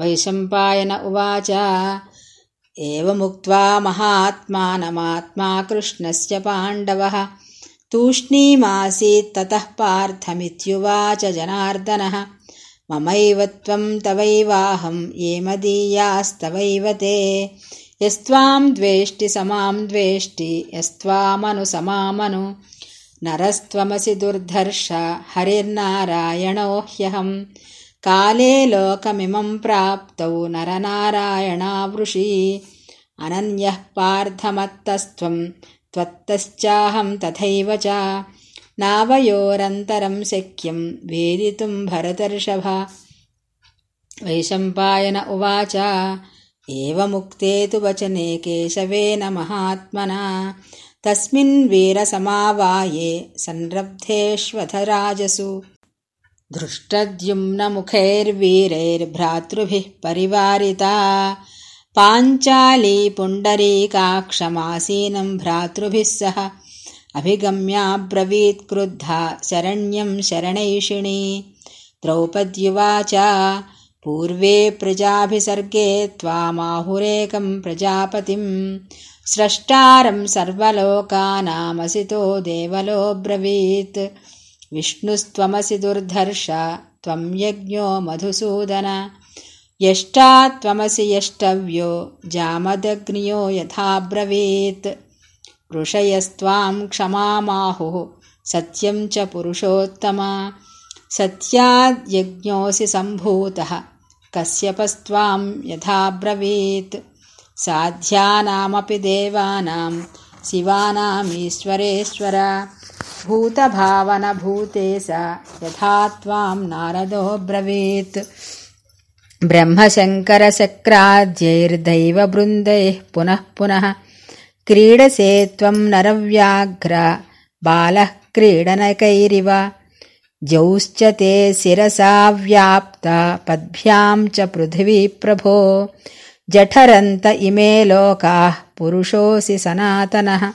वैशम्पायन उवाच। एवमुक्त्वा महात्मानमात्मा कृष्णस्य पाण्डवः। तूष्णीमासीत्ततः पार्थमित्युवाच जनार्दनः। ममैव त्वम् तवैवाहम् ये मदीयास्तवैव ते। यस्त्वाम् द्वेष्टि समाम् द्वेष्टि यस्त्वामनुसमामनु नरस्त्वमसि दुर्धर्ष हरिर्नारायणो ह्यहम् काले लोकमिमम् प्राप्तौ नरनारायणावृषि। अनन्यः पार्थमत्तस्त्वम् त्वत्तश्चाहम् तथैव च। नावयोरन्तरम् शक्यम् वेदितुम् भरतर्षभ। वैशम्पायन उवाच एवमुक्ते तु वचने केशवेन महात्मना। तस्मिन् वीरसमावाये संरब्धेष्वधराजसु धृष्टद्युम्नमुखैर्वीरैर्भ्रातृभिः परिवारिता। पाञ्चाली पुण्डरीकाक्षमासीनम् भ्रातृभिः सह अभिगम्याब्रवीत्क्रुद्धा शरण्यम् शरणैषिणी। द्रौपद्युवाच पूर्वे प्रजाभिसर्गे त्वामाहुरेकम् प्रजापतिम् स्रष्टारम् सर्वलोकानामसितो देवलो ब्रवीत् विष्णुस्त्वमसि दुर्धर्ष त्वम् यज्ञो मधुसूदन। यष्टा त्वमसि यष्टव्यो जामदग्न्यो यथाब्रवीत्। ऋषयस्त्वाम् क्षमामाहुः सत्यम् च पुरुषोत्तमा। सत्याद्यज्ञोऽसि सम्भूतः कस्यपस्त्वाम् यथाब्रवीत्। साध्यानामपि देवानाम् शिवानामीश्वरेश्वर भूतभावनभूते स यथा त्वाम् नारदोऽब्रवीत् ब्रह्मशङ्करशक्राद्यैर्दैववृन्दैः पुनः पुनः क्रीडसे त्वम् नरव्याघ्र बालः क्रीडनकैरिव। जौश्च ते शिरसा व्याप्ता पद्भ्याम् च पृथिवी प्रभो। जठरन्त इमे लोकाः पुरुषोऽसि सनातनः